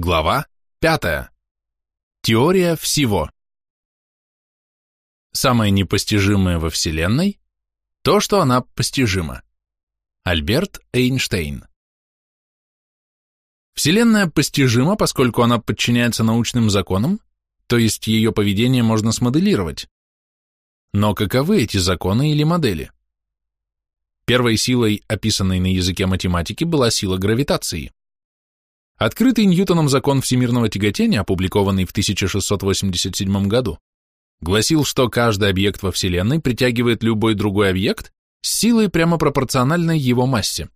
Глава 5. Теория всего. Самое непостижимое во Вселенной – то, что она постижима. Альберт Эйнштейн. Вселенная постижима, поскольку она подчиняется научным законам, то есть ее поведение можно смоделировать. Но каковы эти законы или модели? Первой силой, описанной на языке математики, была сила гравитации. Открытый Ньютоном закон всемирного тяготения, опубликованный в 1687 году, гласил, что каждый объект во Вселенной притягивает любой другой объект с силой прямо пропорциональной его массе.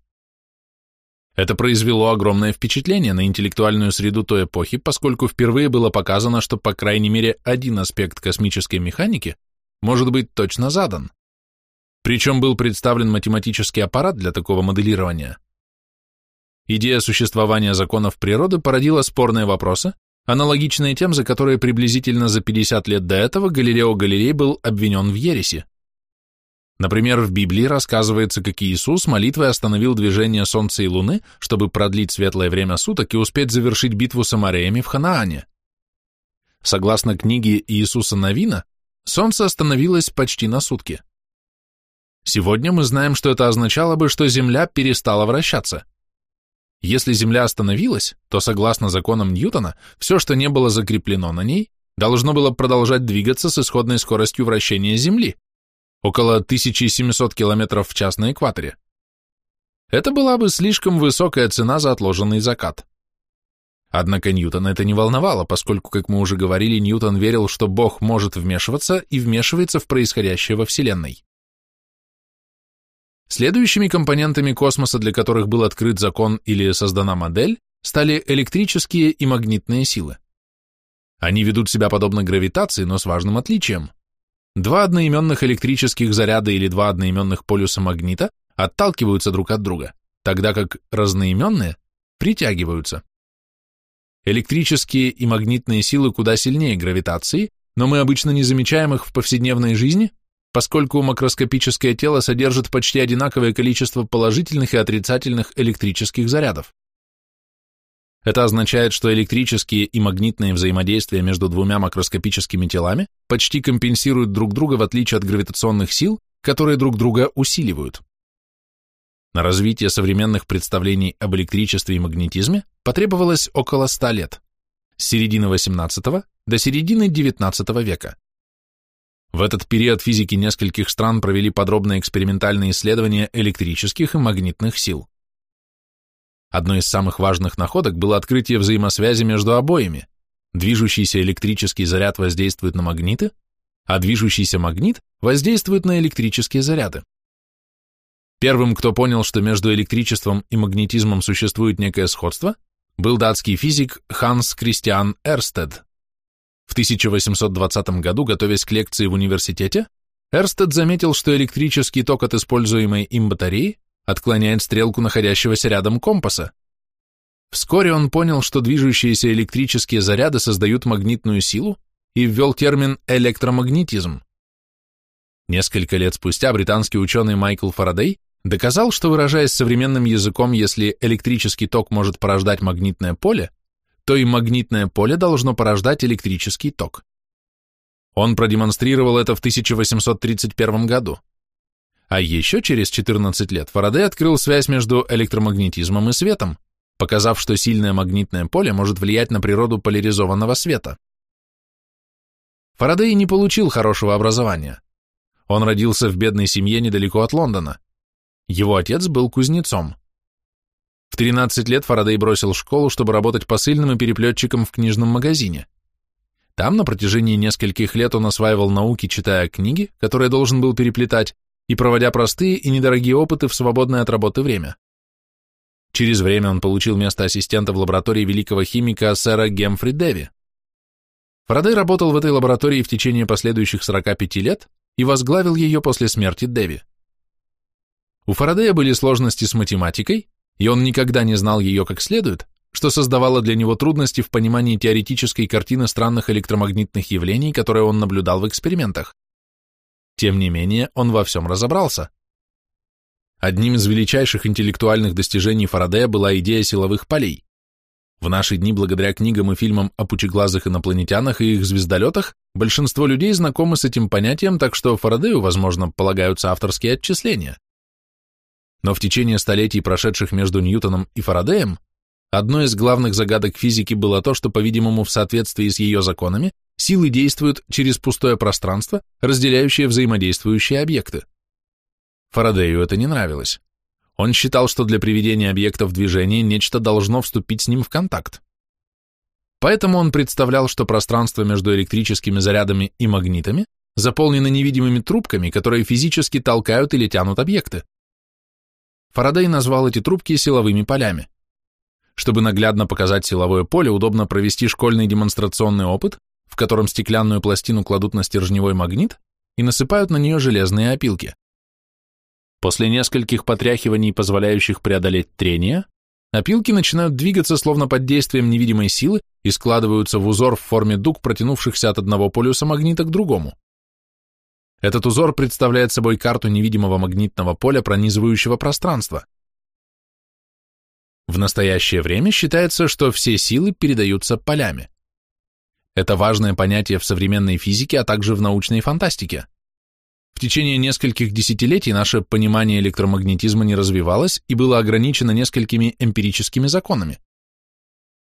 Это произвело огромное впечатление на интеллектуальную среду той эпохи, поскольку впервые было показано, что по крайней мере один аспект космической механики может быть точно задан. Причем был представлен математический аппарат для такого моделирования – Идея существования законов природы породила спорные вопросы, аналогичные тем, за которые приблизительно за 50 лет до этого Галилео Галилей был обвинен в ереси. Например, в Библии рассказывается, как Иисус молитвой остановил движение Солнца и Луны, чтобы продлить светлое время суток и успеть завершить битву с Амареями в Ханаане. Согласно книге Иисуса Новина, Солнце остановилось почти на сутки. Сегодня мы знаем, что это означало бы, что Земля перестала вращаться. Если Земля остановилась, то, согласно законам Ньютона, все, что не было закреплено на ней, должно было продолжать двигаться с исходной скоростью вращения Земли, около 1700 км в час на экваторе. Это была бы слишком высокая цена за отложенный закат. Однако Ньютона это не волновало, поскольку, как мы уже говорили, Ньютон верил, что Бог может вмешиваться и вмешивается в происходящее во Вселенной. Следующими компонентами космоса, для которых был открыт закон или создана модель, стали электрические и магнитные силы. Они ведут себя подобно гравитации, но с важным отличием. Два одноименных электрических заряда или два одноименных полюса магнита отталкиваются друг от друга, тогда как разноименные притягиваются. Электрические и магнитные силы куда сильнее гравитации, но мы обычно не замечаем их в повседневной жизни, поскольку макроскопическое тело содержит почти одинаковое количество положительных и отрицательных электрических зарядов. Это означает, что электрические и магнитные взаимодействия между двумя макроскопическими телами почти компенсируют друг друга в отличие от гравитационных сил, которые друг друга усиливают. На развитие современных представлений об электричестве и магнетизме потребовалось около 100 лет, с середины XVIII до середины XIX века. В этот период физики нескольких стран провели подробные экспериментальные исследования электрических и магнитных сил. Одной из самых важных находок было открытие взаимосвязи между обоими. Движущийся электрический заряд воздействует на магниты, а движущийся магнит воздействует на электрические заряды. Первым, кто понял, что между электричеством и магнетизмом существует некое сходство, был датский физик Ханс Кристиан Эрстед. В 1820 году, готовясь к лекции в университете, Эрстед заметил, что электрический ток от используемой им батареи отклоняет стрелку находящегося рядом компаса. Вскоре он понял, что движущиеся электрические заряды создают магнитную силу и ввел термин электромагнетизм. Несколько лет спустя британский ученый Майкл Фарадей доказал, что, выражаясь современным языком, если электрический ток может порождать магнитное поле, то и магнитное поле должно порождать электрический ток. Он продемонстрировал это в 1831 году. А еще через 14 лет Фарадей открыл связь между электромагнетизмом и светом, показав, что сильное магнитное поле может влиять на природу поляризованного света. Фарадей не получил хорошего образования. Он родился в бедной семье недалеко от Лондона. Его отец был кузнецом. В 13 лет Фарадей бросил школу, чтобы работать посыльным и переплетчиком в книжном магазине. Там на протяжении нескольких лет он осваивал науки, читая книги, которые должен был переплетать, и проводя простые и недорогие опыты в свободное от работы время. Через время он получил место ассистента в лаборатории великого химика сэра Гемфри Деви. Фарадей работал в этой лаборатории в течение последующих 45 лет и возглавил ее после смерти Деви. У Фарадея были сложности с математикой, и он никогда не знал ее как следует, что создавало для него трудности в понимании теоретической картины странных электромагнитных явлений, которые он наблюдал в экспериментах. Тем не менее, он во всем разобрался. Одним из величайших интеллектуальных достижений Фарадея была идея силовых полей. В наши дни, благодаря книгам и фильмам о пучеглазых инопланетянах и их звездолетах, большинство людей знакомы с этим понятием, так что Фарадею, возможно, полагаются авторские отчисления. Но в течение столетий, прошедших между Ньютоном и Фарадеем, одной из главных загадок физики было то, что, по-видимому, в соответствии с ее законами, силы действуют через пустое пространство, разделяющее взаимодействующие объекты. Фарадею это не нравилось. Он считал, что для приведения объекта в движение нечто должно вступить с ним в контакт. Поэтому он представлял, что пространство между электрическими зарядами и магнитами заполнено невидимыми трубками, которые физически толкают или тянут объекты. Фарадей назвал эти трубки силовыми полями. Чтобы наглядно показать силовое поле, удобно провести школьный демонстрационный опыт, в котором стеклянную пластину кладут на стержневой магнит и насыпают на нее железные опилки. После нескольких потряхиваний, позволяющих преодолеть трение, опилки начинают двигаться словно под действием невидимой силы и складываются в узор в форме дуг, протянувшихся от одного полюса магнита к другому. Этот узор представляет собой карту невидимого магнитного поля, пронизывающего пространство. В настоящее время считается, что все силы передаются полями. Это важное понятие в современной физике, а также в научной фантастике. В течение нескольких десятилетий наше понимание электромагнетизма не развивалось и было ограничено несколькими эмпирическими законами.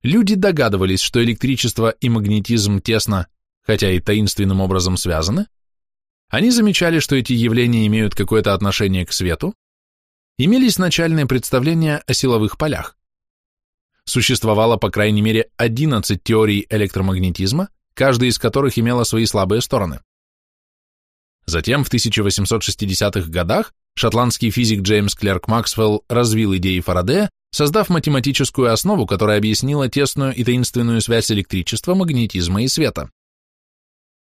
Люди догадывались, что электричество и магнетизм тесно, хотя и таинственным образом связаны. Они замечали, что эти явления имеют какое-то отношение к свету. Имелись начальные представления о силовых полях. Существовало по крайней мере 11 теорий электромагнетизма, каждая из которых имела свои слабые стороны. Затем в 1860-х годах шотландский физик Джеймс Клерк Максвелл развил идеи Фарадея, создав математическую основу, которая объяснила тесную и таинственную связь электричества, магнетизма и света.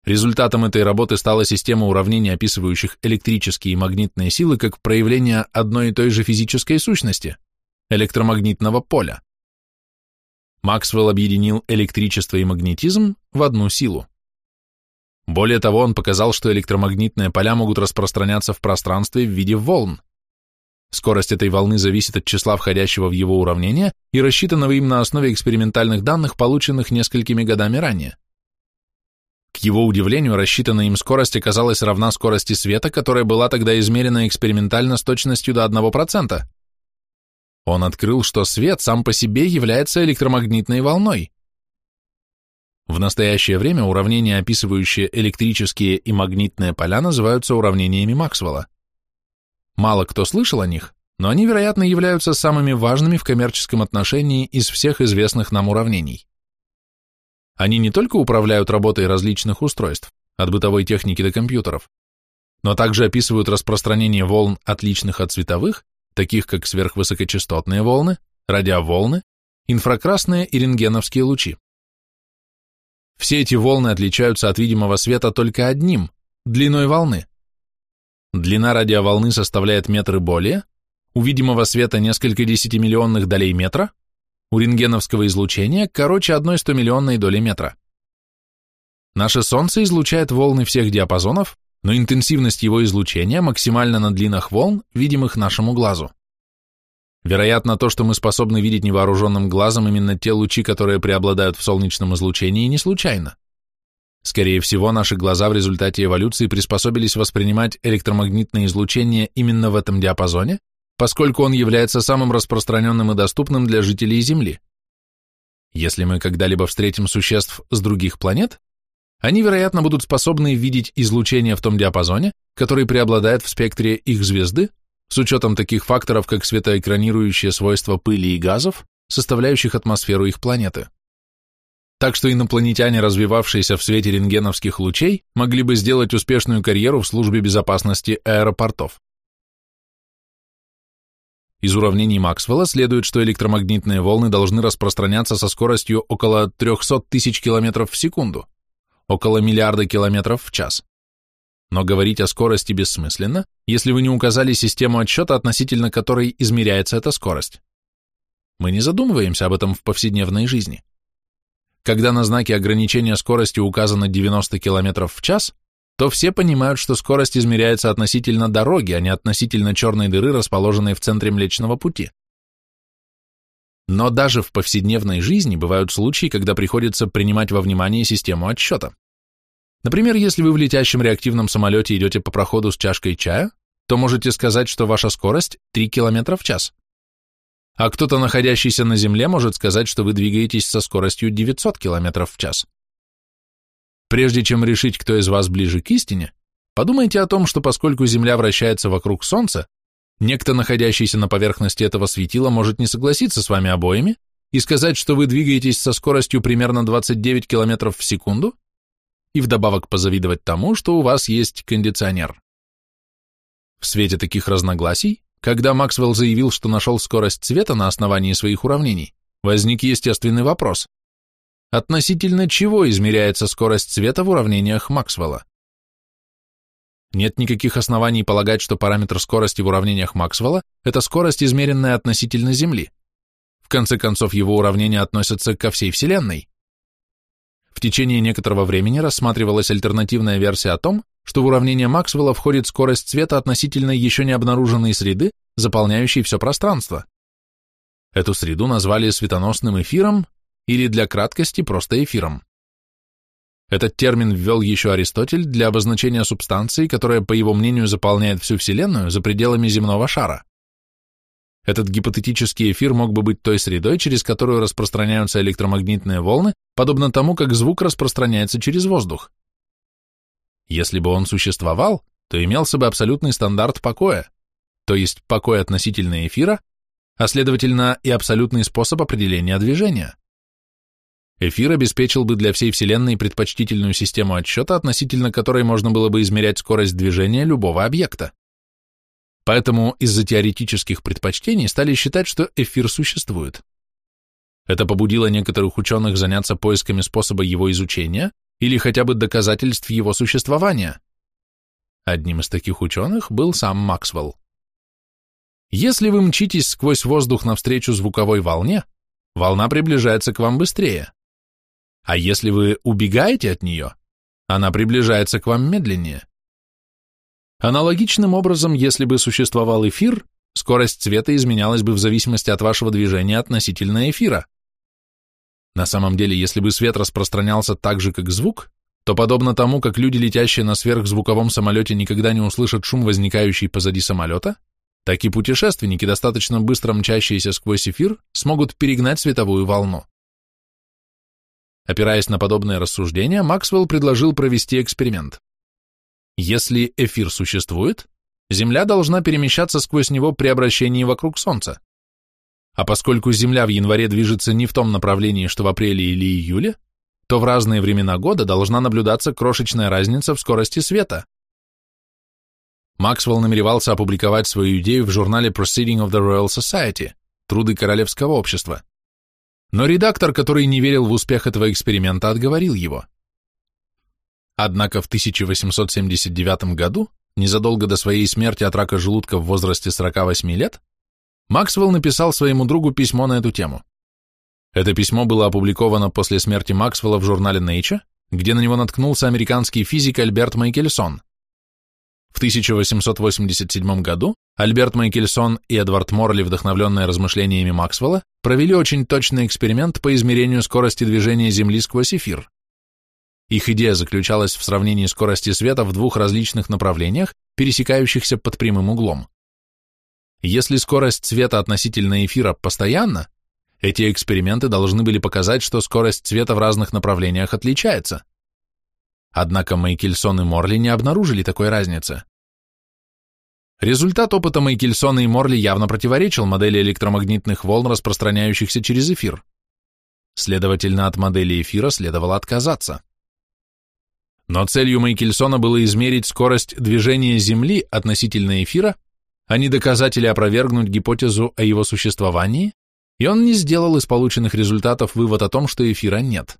Результатом этой работы стала система уравнений, описывающих электрические и магнитные силы как проявление одной и той же физической сущности – электромагнитного поля. Максвелл объединил электричество и магнетизм в одну силу. Более того, он показал, что электромагнитные поля могут распространяться в пространстве в виде волн. Скорость этой волны зависит от числа входящего в его уравнение и рассчитанного им на основе экспериментальных данных, полученных несколькими годами ранее. К его удивлению, рассчитанная им скорость оказалась равна скорости света, которая была тогда измерена экспериментально с точностью до 1%. Он открыл, что свет сам по себе является электромагнитной волной. В настоящее время уравнения, описывающие электрические и магнитные поля, называются уравнениями Максвелла. Мало кто слышал о них, но они, вероятно, являются самыми важными в коммерческом отношении из всех известных нам уравнений. Они не только управляют работой различных устройств, от бытовой техники до компьютеров, но также описывают распространение волн, отличных от световых, таких как сверхвысокочастотные волны, радиоволны, инфракрасные и рентгеновские лучи. Все эти волны отличаются от видимого света только одним – длиной волны. Длина радиоволны составляет метры более, у видимого света несколько десятимиллионных долей метра, у рентгеновского излучения короче одной стомиллионной доли метра. Наше Солнце излучает волны всех диапазонов, но интенсивность его излучения максимальна на длинах волн, видимых нашему глазу. Вероятно, то, что мы способны видеть невооруженным глазом, именно те лучи, которые преобладают в солнечном излучении, не случайно. Скорее всего, наши глаза в результате эволюции приспособились воспринимать электромагнитное излучение именно в этом диапазоне, поскольку он является самым распространенным и доступным для жителей Земли. Если мы когда-либо встретим существ с других планет, они, вероятно, будут способны видеть излучение в том диапазоне, который преобладает в спектре их звезды, с учетом таких факторов, как светоэкранирующие свойства пыли и газов, составляющих атмосферу их планеты. Так что инопланетяне, развивавшиеся в свете рентгеновских лучей, могли бы сделать успешную карьеру в службе безопасности аэропортов. Из уравнений Максвелла следует, что электромагнитные волны должны распространяться со скоростью около 300 тысяч километров в секунду, около миллиарда километров в час. Но говорить о скорости бессмысленно, если вы не указали систему отсчета, относительно которой измеряется эта скорость. Мы не задумываемся об этом в повседневной жизни. Когда на знаке ограничения скорости указано 90 км в час, то все понимают, что скорость измеряется относительно дороги, а не относительно черной дыры, расположенной в центре Млечного Пути. Но даже в повседневной жизни бывают случаи, когда приходится принимать во внимание систему отсчета. Например, если вы в летящем реактивном самолете идете по проходу с чашкой чая, то можете сказать, что ваша скорость 3 км в час. А кто-то, находящийся на Земле, может сказать, что вы двигаетесь со скоростью 900 км в час. Прежде чем решить, кто из вас ближе к истине, подумайте о том, что поскольку Земля вращается вокруг Солнца, некто, находящийся на поверхности этого светила, может не согласиться с вами обоими и сказать, что вы двигаетесь со скоростью примерно 29 км в секунду, и вдобавок позавидовать тому, что у вас есть кондиционер. В свете таких разногласий, когда Максвелл заявил, что нашел скорость света на основании своих уравнений, возник естественный вопрос. Относительно чего измеряется скорость света в уравнениях Максвелла? Нет никаких оснований полагать, что параметр скорости в уравнениях Максвелла – это скорость, измеренная относительно Земли. В конце концов, его уравнения относятся ко всей Вселенной. В течение некоторого времени рассматривалась альтернативная версия о том, что в уравнение Максвелла входит скорость света относительно еще не обнаруженной среды, заполняющей все пространство. Эту среду назвали светоносным эфиром или для краткости просто эфиром. Этот термин ввел еще Аристотель для обозначения субстанции, которая, по его мнению, заполняет всю Вселенную за пределами земного шара. Этот гипотетический эфир мог бы быть той средой, через которую распространяются электромагнитные волны, подобно тому, как звук распространяется через воздух. Если бы он существовал, то имелся бы абсолютный стандарт покоя, то есть покой относительно эфира, а следовательно и абсолютный способ определения движения. Эфир обеспечил бы для всей Вселенной предпочтительную систему отсчета, относительно которой можно было бы измерять скорость движения любого объекта. Поэтому из-за теоретических предпочтений стали считать, что эфир существует. Это побудило некоторых ученых заняться поисками способа его изучения или хотя бы доказательств его существования. Одним из таких ученых был сам Максвелл. Если вы мчитесь сквозь воздух навстречу звуковой волне, волна приближается к вам быстрее. А если вы убегаете от нее, она приближается к вам медленнее. Аналогичным образом, если бы существовал эфир, скорость света изменялась бы в зависимости от вашего движения относительно эфира. На самом деле, если бы свет распространялся так же, как звук, то подобно тому, как люди, летящие на сверхзвуковом самолете, никогда не услышат шум, возникающий позади самолета, так и путешественники, достаточно быстро мчащиеся сквозь эфир, смогут перегнать световую волну. Опираясь на подобные рассуждения, Максвелл предложил провести эксперимент. Если эфир существует, Земля должна перемещаться сквозь него при обращении вокруг Солнца. А поскольку Земля в январе движется не в том направлении, что в апреле или июле, то в разные времена года должна наблюдаться крошечная разница в скорости света. Максвелл намеревался опубликовать свою идею в журнале Proceeding of the Royal Society, Труды Королевского общества. Но редактор, который не верил в успех этого эксперимента, отговорил его. Однако в 1879 году, незадолго до своей смерти от рака желудка в возрасте 48 лет, Максвелл написал своему другу письмо на эту тему. Это письмо было опубликовано после смерти Максвелла в журнале Nature, где на него наткнулся американский физик Альберт Майкельсон. В 1887 году Альберт Майкельсон и Эдвард Морли, вдохновленные размышлениями Максвелла, провели очень точный эксперимент по измерению скорости движения Земли сквозь эфир. Их идея заключалась в сравнении скорости света в двух различных направлениях, пересекающихся под прямым углом. Если скорость света относительно эфира постоянна, эти эксперименты должны были показать, что скорость света в разных направлениях отличается. Однако Майкельсон и Морли не обнаружили такой разницы. Результат опыта Майкельсона и Морли явно противоречил модели электромагнитных волн, распространяющихся через эфир. Следовательно, от модели эфира следовало отказаться. Но целью Майкельсона было измерить скорость движения Земли относительно эфира, а не доказать или опровергнуть гипотезу о его существовании, и он не сделал из полученных результатов вывод о том, что эфира нет.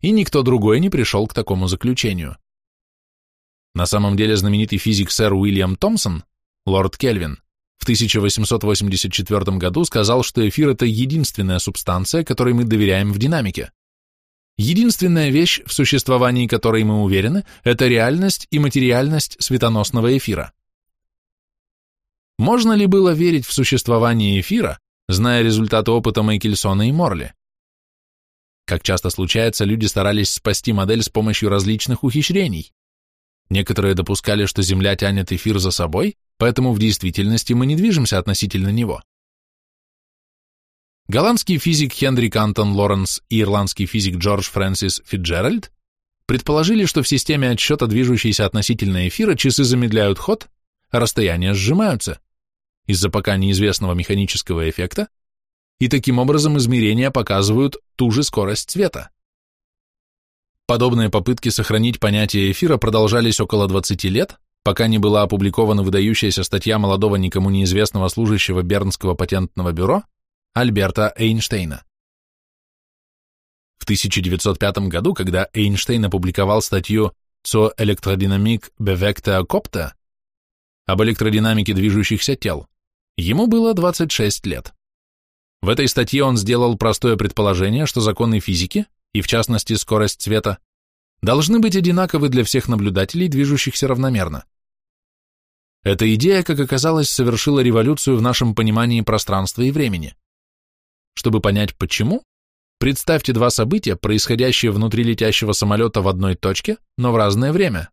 И никто другой не пришел к такому заключению. На самом деле знаменитый физик сэр Уильям Томпсон, лорд Кельвин, в 1884 году сказал, что эфир – это единственная субстанция, которой мы доверяем в динамике. Единственная вещь, в существовании которой мы уверены, это реальность и материальность светоносного эфира. Можно ли было верить в существование эфира, зная результаты опыта Майкельсона и Морли. Как часто случается, люди старались спасти модель с помощью различных ухищрений. Некоторые допускали, что Земля тянет эфир за собой, поэтому в действительности мы не движемся относительно него. Голландский физик Хенри Кантон Лоренс и ирландский физик Джордж Фрэнсис Фитджеральд предположили, что в системе отсчета движущейся относительно эфира часы замедляют ход, расстояния сжимаются из-за пока неизвестного механического эффекта, и таким образом измерения показывают ту же скорость света. Подобные попытки сохранить понятие эфира продолжались около 20 лет, пока не была опубликована выдающаяся статья молодого никому неизвестного служащего Бернского патентного бюро Альберта Эйнштейна. В 1905 году, когда Эйнштейн опубликовал статью «Zur Elektrodynamik bewegter Kopter» об электродинамике движущихся тел, ему было 26 лет. В этой статье он сделал простое предположение, что законы физики, и в частности скорость света, должны быть одинаковы для всех наблюдателей, движущихся равномерно. Эта идея, как оказалось, совершила революцию в нашем понимании пространства и времени. Чтобы понять почему, представьте два события, происходящие внутри летящего самолета в одной точке, но в разное время.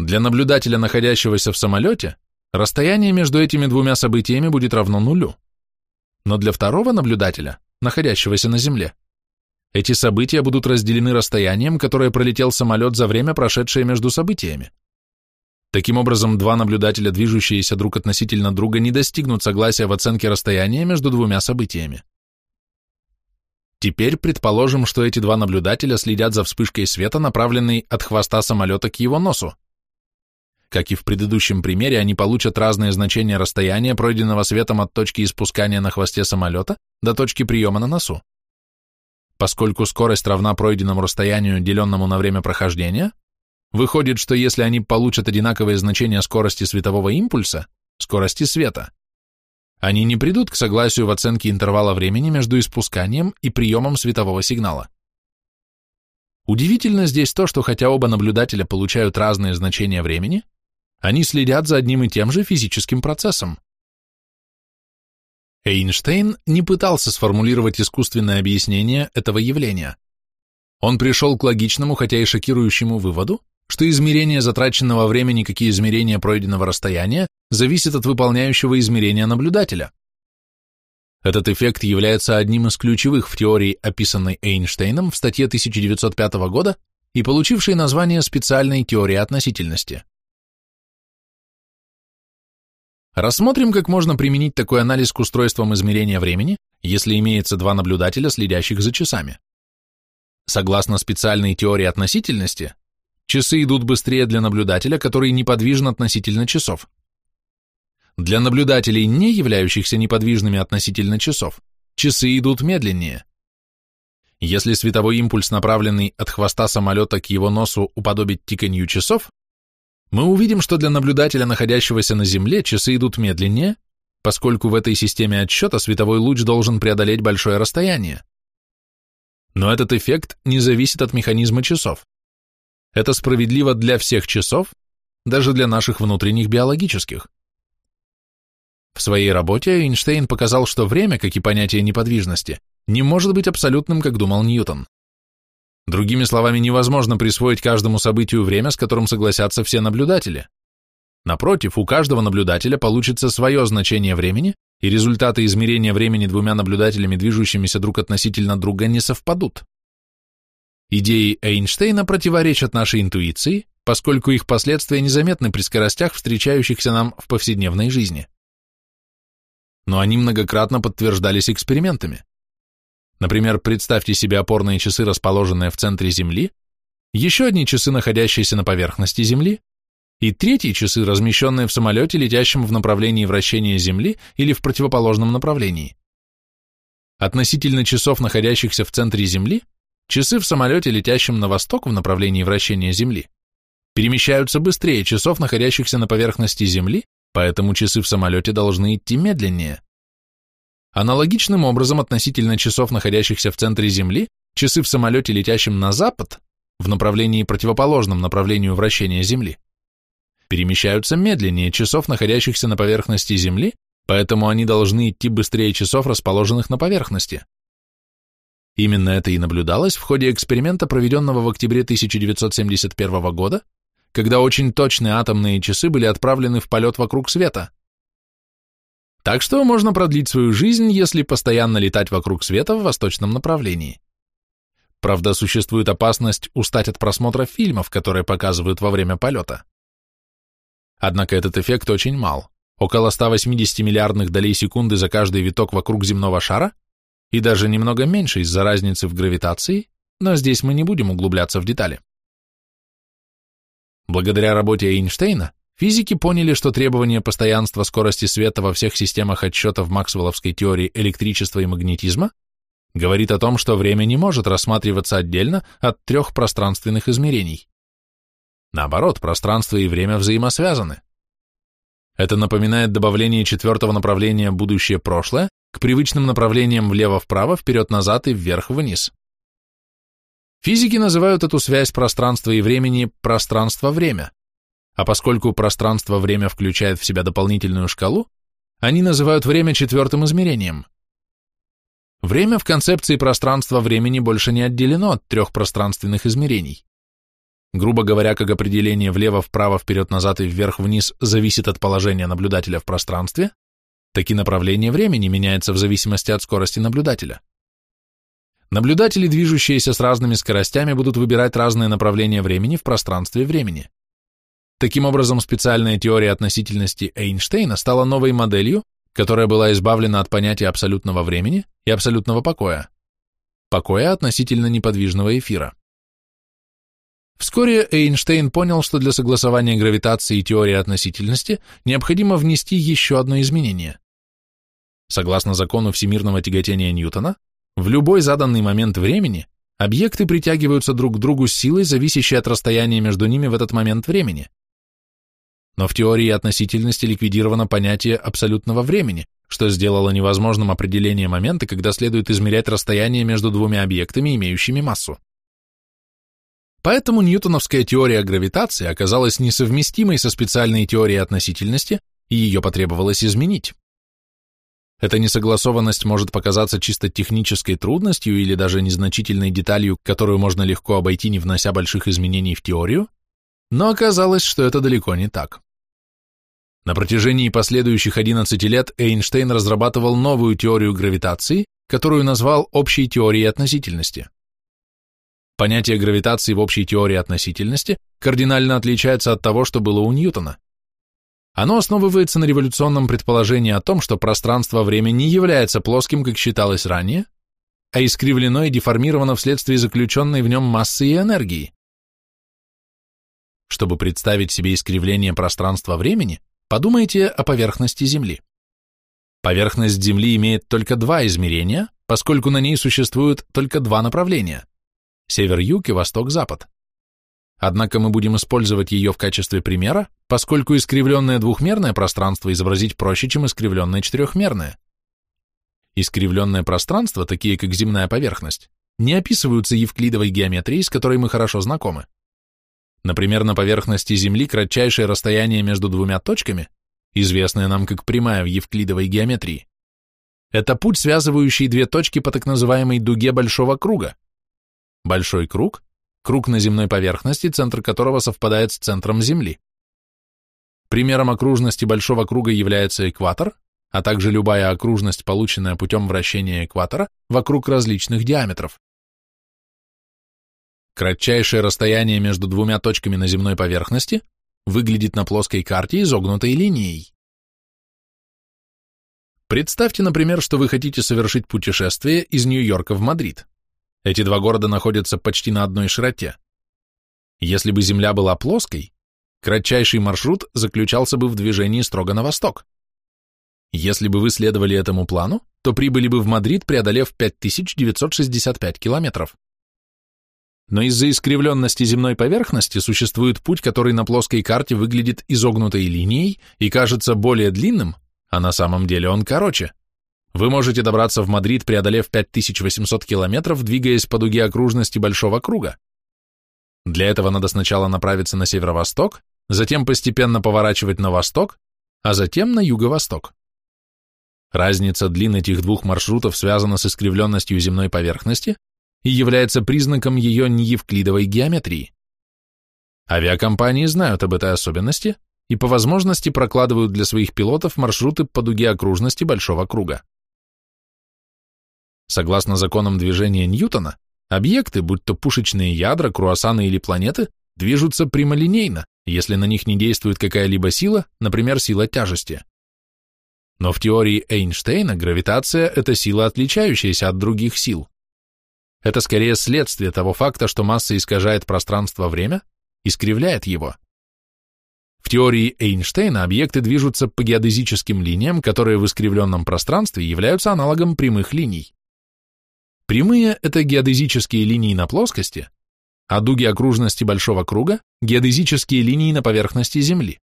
Для наблюдателя, находящегося в самолете, расстояние между этими двумя событиями будет равно нулю. Но для второго наблюдателя, находящегося на Земле, эти события будут разделены расстоянием, которое пролетел самолет за время, прошедшее между событиями. Таким образом, два наблюдателя, движущиеся друг относительно друга, не достигнут согласия в оценке расстояния между двумя событиями. Теперь предположим, что эти два наблюдателя следят за вспышкой света, направленной от хвоста самолета к его носу. Как и в предыдущем примере, они получат разные значения расстояния, пройденного светом от точки испускания на хвосте самолета до точки приема на носу. Поскольку скорость равна пройденному расстоянию, деленному на время прохождения, Выходит, что если они получат одинаковые значения скорости светового импульса, скорости света, они не придут к согласию в оценке интервала времени между испусканием и приемом светового сигнала. Удивительно здесь то, что хотя оба наблюдателя получают разные значения времени, они следят за одним и тем же физическим процессом. Эйнштейн не пытался сформулировать искусственное объяснение этого явления. Он пришел к логичному, хотя и шокирующему выводу, что измерение затраченного времени, как и измерение пройденного расстояния, зависит от выполняющего измерения наблюдателя. Этот эффект является одним из ключевых в теории, описанной Эйнштейном в статье 1905 года и получившей название специальной теории относительности. Рассмотрим, как можно применить такой анализ к устройствам измерения времени, если имеется два наблюдателя, следящих за часами. Согласно специальной теории относительности, Часы идут быстрее для наблюдателя, который неподвижен относительно часов. Для наблюдателей, не являющихся неподвижными относительно часов, часы идут медленнее. Если световой импульс, направленный от хвоста самолета к его носу, уподобить тиканью часов, мы увидим, что для наблюдателя, находящегося на Земле, часы идут медленнее, поскольку в этой системе отсчета световой луч должен преодолеть большое расстояние. Но этот эффект не зависит от механизма часов. Это справедливо для всех часов, даже для наших внутренних биологических. В своей работе Эйнштейн показал, что время, как и понятие неподвижности, не может быть абсолютным, как думал Ньютон. Другими словами, невозможно присвоить каждому событию время, с которым согласятся все наблюдатели. Напротив, у каждого наблюдателя получится свое значение времени, и результаты измерения времени двумя наблюдателями, движущимися друг относительно друга, не совпадут. Идеи Эйнштейна противоречат нашей интуиции, поскольку их последствия незаметны при скоростях, встречающихся нам в повседневной жизни. Но они многократно подтверждались экспериментами. Например, представьте себе опорные часы, расположенные в центре Земли, еще одни часы, находящиеся на поверхности Земли, и третьи часы, размещенные в самолете, летящем в направлении вращения Земли или в противоположном направлении. Относительно часов, находящихся в центре Земли, Часы в самолете, летящем на восток в направлении вращения Земли, перемещаются быстрее часов, находящихся на поверхности Земли, поэтому часы в самолете должны идти медленнее. Аналогичным образом относительно часов, находящихся в центре Земли, часы в самолете, летящем на запад, в направлении противоположном направлению вращения Земли, перемещаются медленнее часов, находящихся на поверхности Земли, поэтому они должны идти быстрее часов, расположенных на поверхности. Именно это и наблюдалось в ходе эксперимента, проведенного в октябре 1971 года, когда очень точные атомные часы были отправлены в полет вокруг света. Так что можно продлить свою жизнь, если постоянно летать вокруг света в восточном направлении. Правда, существует опасность устать от просмотра фильмов, которые показывают во время полета. Однако этот эффект очень мал, около 180 миллиардных долей секунды за каждый виток вокруг земного шара и даже немного меньше из-за разницы в гравитации, но здесь мы не будем углубляться в детали. Благодаря работе Эйнштейна физики поняли, что требование постоянства скорости света во всех системах отсчета в Максвелловской теории электричества и магнетизма говорит о том, что время не может рассматриваться отдельно от трех пространственных измерений. Наоборот, пространство и время взаимосвязаны. Это напоминает добавление четвертого направления «будущее-прошлое» к привычным направлениям влево-вправо, вперед-назад и вверх-вниз. Физики называют эту связь пространства и времени пространство-время, а поскольку пространство-время включает в себя дополнительную шкалу, они называют время четвертым измерением. Время в концепции пространства-времени больше не отделено от трех пространственных измерений. Грубо говоря, как определение влево, вправо, вперед, назад и вверх-вниз зависит от положения наблюдателя в пространстве, так и направление времени меняется в зависимости от скорости наблюдателя. Наблюдатели, движущиеся с разными скоростями, будут выбирать разные направления времени в пространстве времени. Таким образом, специальная теория относительности Эйнштейна стала новой моделью, которая была избавлена от понятия абсолютного времени и абсолютного покоя, покоя относительно неподвижного эфира. Вскоре Эйнштейн понял, что для согласования гравитации и теории относительности необходимо внести еще одно изменение. Согласно закону всемирного тяготения Ньютона, в любой заданный момент времени объекты притягиваются друг к другу силой, зависящей от расстояния между ними в этот момент времени. Но в теории относительности ликвидировано понятие абсолютного времени, что сделало невозможным определение момента, когда следует измерять расстояние между двумя объектами, имеющими массу. Поэтому ньютоновская теория гравитации оказалась несовместимой со специальной теорией относительности, и ее потребовалось изменить. Эта несогласованность может показаться чисто технической трудностью или даже незначительной деталью, которую можно легко обойти, не внося больших изменений в теорию, но оказалось, что это далеко не так. На протяжении последующих 11 лет Эйнштейн разрабатывал новую теорию гравитации, которую назвал общей теорией относительности. Понятие гравитации в общей теории относительности кардинально отличается от того, что было у Ньютона. Оно основывается на революционном предположении о том, что пространство-время не является плоским, как считалось ранее, а искривлено и деформировано вследствие заключенной в нем массы и энергии. Чтобы представить себе искривление пространства-времени, подумайте о поверхности Земли. Поверхность Земли имеет только два измерения, поскольку на ней существуют только два направления север-юг и восток-запад. Однако мы будем использовать ее в качестве примера, поскольку искривленное двухмерное пространство изобразить проще, чем искривленное четырехмерное. Искривленное пространство, такие как земная поверхность, не описываются евклидовой геометрией, с которой мы хорошо знакомы. Например, на поверхности Земли кратчайшее расстояние между двумя точками, известное нам как прямая в евклидовой геометрии, это путь, связывающий две точки по так называемой дуге большого круга, Большой круг – круг на земной поверхности, центр которого совпадает с центром Земли. Примером окружности большого круга является экватор, а также любая окружность, полученная путем вращения экватора вокруг различных диаметров. Кратчайшее расстояние между двумя точками на земной поверхности выглядит на плоской карте изогнутой линией. Представьте, например, что вы хотите совершить путешествие из Нью-Йорка в Мадрид. Эти два города находятся почти на одной широте. Если бы Земля была плоской, кратчайший маршрут заключался бы в движении строго на восток. Если бы вы следовали этому плану, то прибыли бы в Мадрид, преодолев 5965 километров. Но из-за искривленности земной поверхности существует путь, который на плоской карте выглядит изогнутой линией и кажется более длинным, а на самом деле он короче. Вы можете добраться в Мадрид, преодолев 5800 километров, двигаясь по дуге окружности Большого круга. Для этого надо сначала направиться на северо-восток, затем постепенно поворачивать на восток, а затем на юго-восток. Разница длин этих двух маршрутов связана с искривленностью земной поверхности и является признаком ее неевклидовой геометрии. Авиакомпании знают об этой особенности и по возможности прокладывают для своих пилотов маршруты по дуге окружности большого круга. Согласно законам движения Ньютона, объекты, будь то пушечные ядра, круассаны или планеты, движутся прямолинейно, если на них не действует какая-либо сила, например, сила тяжести. Но в теории Эйнштейна гравитация – это сила, отличающаяся от других сил. Это скорее следствие того факта, что масса искажает пространство-время, искривляет его. В теории Эйнштейна объекты движутся по геодезическим линиям, которые в искривленном пространстве являются аналогом прямых линий. Прямые – это геодезические линии на плоскости, а дуги окружности большого круга – геодезические линии на поверхности Земли.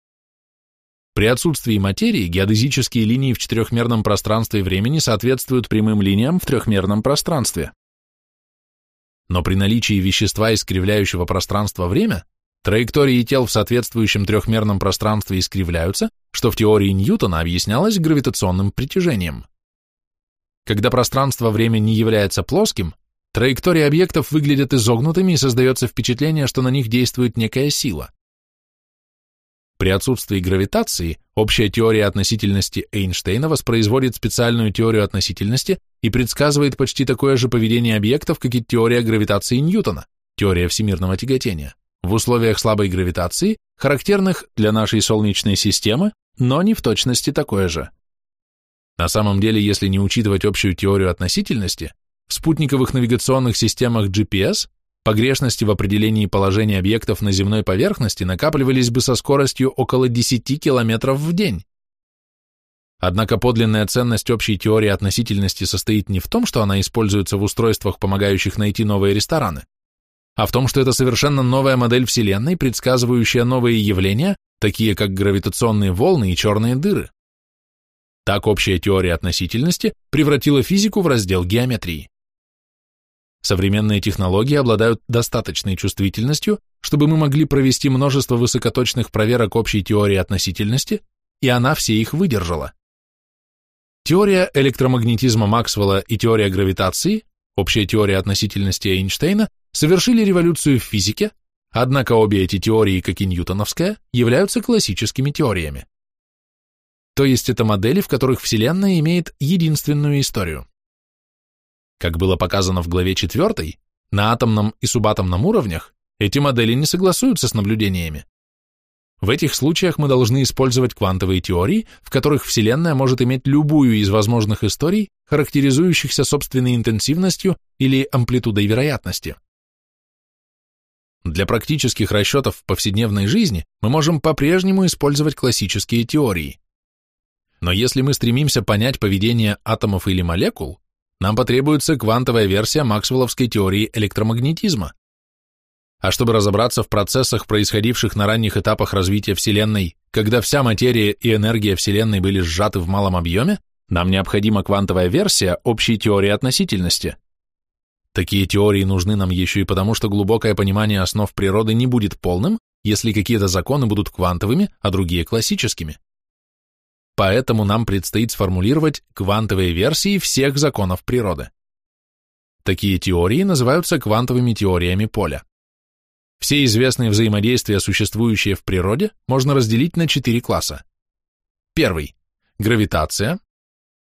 При отсутствии материи геодезические линии в четырехмерном пространстве времени соответствуют прямым линиям в трехмерном пространстве. Но при наличии вещества, искривляющего пространство-время, траектории тел в соответствующем трехмерном пространстве искривляются, что в теории Ньютона объяснялось гравитационным притяжением. Когда пространство-время не является плоским, Траектории объектов выглядят изогнутыми и создается впечатление, что на них действует некая сила. При отсутствии гравитации общая теория относительности Эйнштейна воспроизводит специальную теорию относительности и предсказывает почти такое же поведение объектов, как и теория гравитации Ньютона, теория всемирного тяготения, в условиях слабой гравитации, характерных для нашей Солнечной системы, но не в точности такое же. На самом деле, если не учитывать общую теорию относительности, в спутниковых навигационных системах GPS погрешности в определении положения объектов на земной поверхности накапливались бы со скоростью около 10 км в день. Однако подлинная ценность общей теории относительности состоит не в том, что она используется в устройствах, помогающих найти новые рестораны, а в том, что это совершенно новая модель Вселенной, предсказывающая новые явления, такие как гравитационные волны и черные дыры. Так общая теория относительности превратила физику в раздел геометрии. Современные технологии обладают достаточной чувствительностью, чтобы мы могли провести множество высокоточных проверок общей теории относительности, и она все их выдержала. Теория электромагнетизма Максвелла и теория гравитации, общая теория относительности Эйнштейна, совершили революцию в физике, однако обе эти теории, как и ньютоновская, являются классическими теориями. То есть это модели, в которых Вселенная имеет единственную историю. Как было показано в главе 4, на атомном и субатомном уровнях эти модели не согласуются с наблюдениями. В этих случаях мы должны использовать квантовые теории, в которых Вселенная может иметь любую из возможных историй, характеризующихся собственной интенсивностью или амплитудой вероятности. Для практических расчетов в повседневной жизни мы можем по-прежнему использовать классические теории. Но если мы стремимся понять поведение атомов или молекул, нам потребуется квантовая версия максвелловской теории электромагнетизма. А чтобы разобраться в процессах, происходивших на ранних этапах развития Вселенной, когда вся материя и энергия Вселенной были сжаты в малом объеме, нам необходима квантовая версия общей теории относительности. Такие теории нужны нам еще и потому, что глубокое понимание основ природы не будет полным, если какие-то законы будут квантовыми, а другие классическими. Поэтому нам предстоит сформулировать квантовые версии всех законов природы. Такие теории называются квантовыми теориями поля. Все известные взаимодействия, существующие в природе, можно разделить на четыре класса. Первый – гравитация.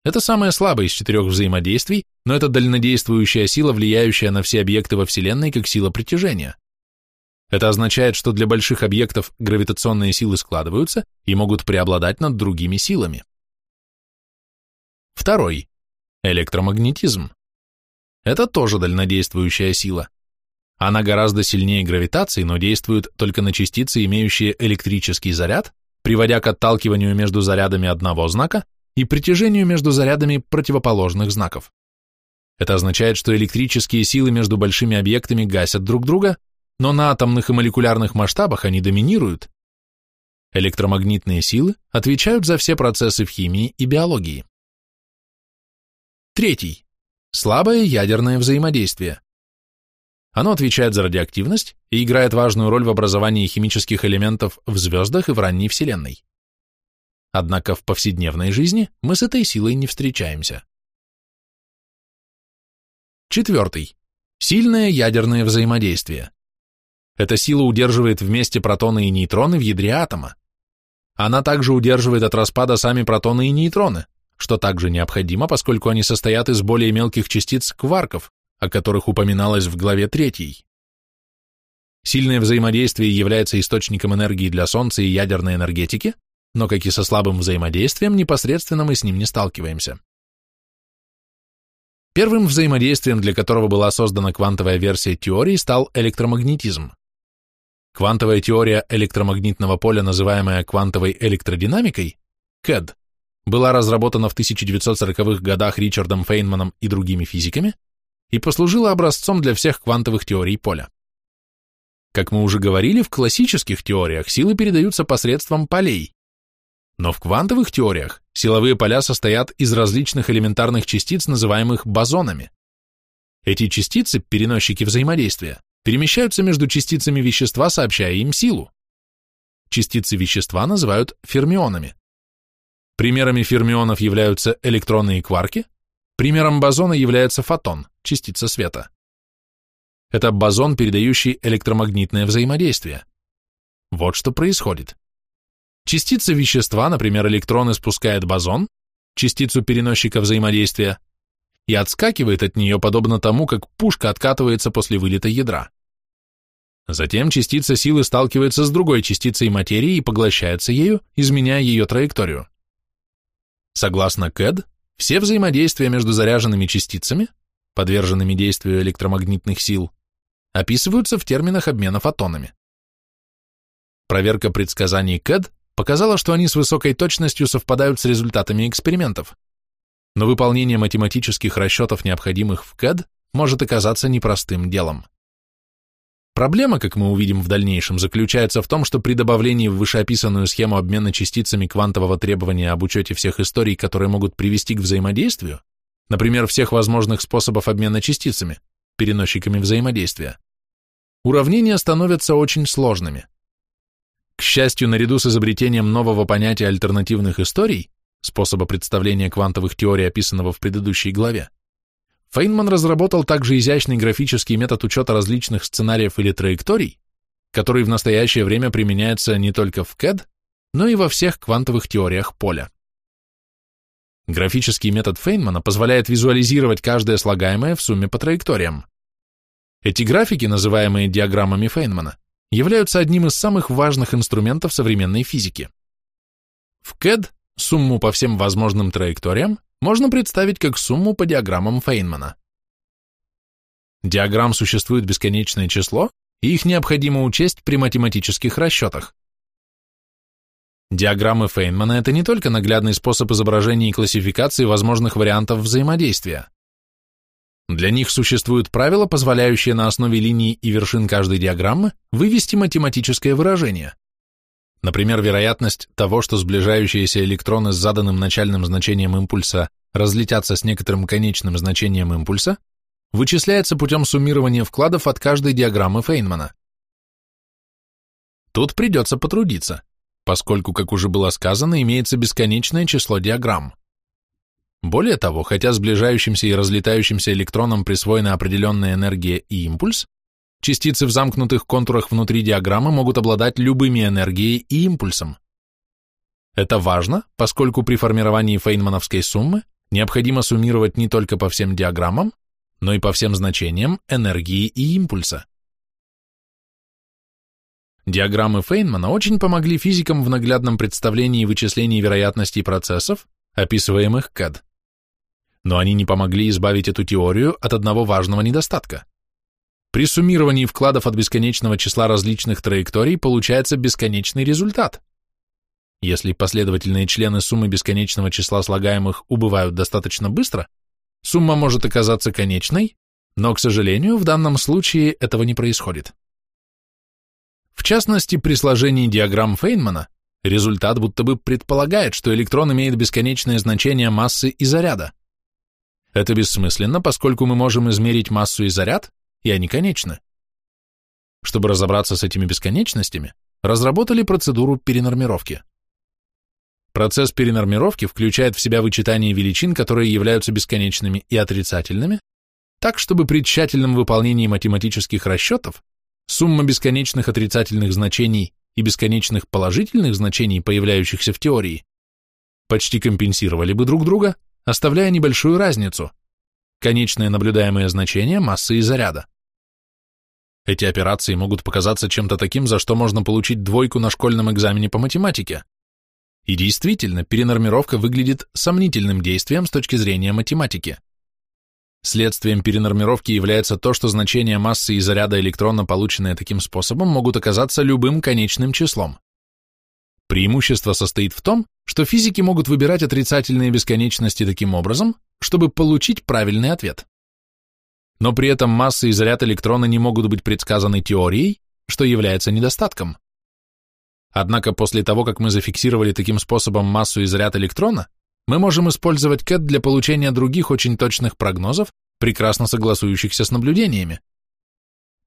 Это самое слабое из четырех взаимодействий, но это дальнодействующая сила, влияющая на все объекты во Вселенной как сила притяжения. Это означает, что для больших объектов гравитационные силы складываются и могут преобладать над другими силами. Второй. Электромагнетизм. Это тоже дальнодействующая сила. Она гораздо сильнее гравитации, но действует только на частицы, имеющие электрический заряд, приводя к отталкиванию между зарядами одного знака и притяжению между зарядами противоположных знаков. Это означает, что электрические силы между большими объектами гасят друг друга, но на атомных и молекулярных масштабах они доминируют. Электромагнитные силы отвечают за все процессы в химии и биологии. Третий. Слабое ядерное взаимодействие. Оно отвечает за радиоактивность и играет важную роль в образовании химических элементов в звездах и в ранней Вселенной. однако в повседневной жизни мы с этой силой не встречаемся. Четвертый. Сильное ядерное взаимодействие. Эта сила удерживает вместе протоны и нейтроны в ядре атома. Она также удерживает от распада сами протоны и нейтроны, что также необходимо, поскольку они состоят из более мелких частиц кварков, о которых упоминалось в главе 3. Сильное взаимодействие является источником энергии для Солнца и ядерной энергетики, но, как и со слабым взаимодействием, непосредственно мы с ним не сталкиваемся. Первым взаимодействием, для которого была создана квантовая версия теории, стал электромагнетизм. Квантовая теория электромагнитного поля, называемая квантовой электродинамикой, КЭД, была разработана в 1940-х годах Ричардом Фейнманом и другими физиками и послужила образцом для всех квантовых теорий поля. Как мы уже говорили, в классических теориях силы передаются посредством полей, но в квантовых теориях силовые поля состоят из различных элементарных частиц, называемых бозонами. Эти частицы, переносчики взаимодействия, перемещаются между частицами вещества, сообщая им силу. Частицы вещества называют фермионами. Примерами фермионов являются электроны и кварки, примером бозона является фотон, частица света. Это бозон, передающий электромагнитное взаимодействие. Вот что происходит. Частица вещества, например, электрон испускает бозон, частицу переносчика взаимодействия, и отскакивает от нее подобно тому, как пушка откатывается после вылета ядра. Затем частица силы сталкивается с другой частицей материи и поглощается ею, изменяя ее траекторию. Согласно КЭД, все взаимодействия между заряженными частицами, подверженными действию электромагнитных сил, описываются в терминах обмена фотонами. Проверка предсказаний КЭД показала, что они с высокой точностью совпадают с результатами экспериментов. Но выполнение математических расчетов, необходимых в КЭД, может оказаться непростым делом. Проблема, как мы увидим в дальнейшем, заключается в том, что при добавлении в вышеописанную схему обмена частицами квантового требования об учете всех историй, которые могут привести к взаимодействию, например, всех возможных способов обмена частицами, переносчиками взаимодействия, уравнения становятся очень сложными. К счастью, наряду с изобретением нового понятия альтернативных историй, способа представления квантовых теорий, описанного в предыдущей главе, Фейнман разработал также изящный графический метод учета различных сценариев или траекторий, который в настоящее время применяется не только в CAD, но и во всех квантовых теориях поля. Графический метод Фейнмана позволяет визуализировать каждое слагаемое в сумме по траекториям. Эти графики, называемые диаграммами Фейнмана, являются одним из самых важных инструментов современной физики. В CAD сумму по всем возможным траекториям можно представить как сумму по диаграммам Фейнмана. Диаграмм существует бесконечное число, и их необходимо учесть при математических расчетах. Диаграммы Фейнмана – это не только наглядный способ изображения и классификации возможных вариантов взаимодействия. Для них существуют правила, позволяющие на основе линий и вершин каждой диаграммы вывести математическое выражение. Например, вероятность того, что сближающиеся электроны с заданным начальным значением импульса разлетятся с некоторым конечным значением импульса, вычисляется путем суммирования вкладов от каждой диаграммы Фейнмана. Тут придется потрудиться, поскольку, как уже было сказано, имеется бесконечное число диаграмм. Более того, хотя сближающимся и разлетающимся электронам присвоена определенная энергия и импульс, частицы в замкнутых контурах внутри диаграммы могут обладать любыми энергией и импульсом. Это важно, поскольку при формировании фейнмановской суммы необходимо суммировать не только по всем диаграммам, но и по всем значениям энергии и импульса. Диаграммы Фейнмана очень помогли физикам в наглядном представлении и вычислении вероятностей процессов, описываемых КЭД но они не помогли избавить эту теорию от одного важного недостатка. При суммировании вкладов от бесконечного числа различных траекторий получается бесконечный результат. Если последовательные члены суммы бесконечного числа слагаемых убывают достаточно быстро, сумма может оказаться конечной, но, к сожалению, в данном случае этого не происходит. В частности, при сложении диаграмм Фейнмана результат будто бы предполагает, что электрон имеет бесконечное значение массы и заряда. Это бессмысленно, поскольку мы можем измерить массу и заряд, и они конечны. Чтобы разобраться с этими бесконечностями, разработали процедуру перенормировки. Процесс перенормировки включает в себя вычитание величин, которые являются бесконечными и отрицательными, так, чтобы при тщательном выполнении математических расчетов сумма бесконечных отрицательных значений и бесконечных положительных значений, появляющихся в теории, почти компенсировали бы друг друга, оставляя небольшую разницу – конечное наблюдаемое значение массы и заряда. Эти операции могут показаться чем-то таким, за что можно получить двойку на школьном экзамене по математике. И действительно, перенормировка выглядит сомнительным действием с точки зрения математики. Следствием перенормировки является то, что значения массы и заряда электрона, полученные таким способом, могут оказаться любым конечным числом. Преимущество состоит в том, что физики могут выбирать отрицательные бесконечности таким образом, чтобы получить правильный ответ. Но при этом масса и заряд электрона не могут быть предсказаны теорией, что является недостатком. Однако после того, как мы зафиксировали таким способом массу и заряд электрона, мы можем использовать CAT для получения других очень точных прогнозов, прекрасно согласующихся с наблюдениями.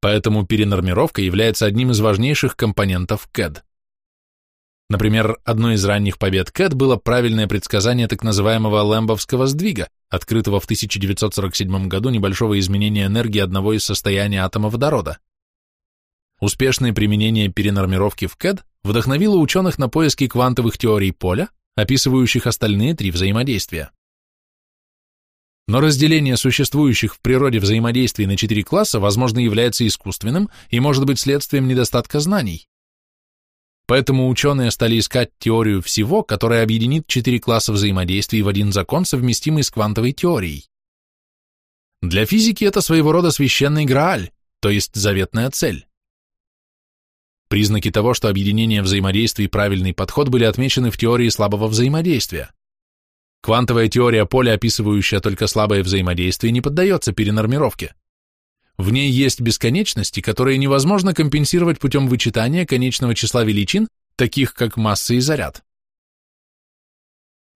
Поэтому перенормировка является одним из важнейших компонентов CAD. Например, одной из ранних побед CAD было правильное предсказание так называемого лэмбовского сдвига, открытого в 1947 году небольшого изменения энергии одного из состояний атома водорода. Успешное применение перенормировки в CAD вдохновило ученых на поиски квантовых теорий поля, описывающих остальные три взаимодействия. Но разделение существующих в природе взаимодействий на четыре класса, возможно, является искусственным и может быть следствием недостатка знаний. Поэтому ученые стали искать теорию всего, которая объединит четыре класса взаимодействий в один закон, совместимый с квантовой теорией. Для физики это своего рода священный грааль, то есть заветная цель. Признаки того, что объединение взаимодействий и правильный подход были отмечены в теории слабого взаимодействия. Квантовая теория поля, описывающая только слабое взаимодействие, не поддается перенормировке. В ней есть бесконечности, которые невозможно компенсировать путем вычитания конечного числа величин, таких как масса и заряд.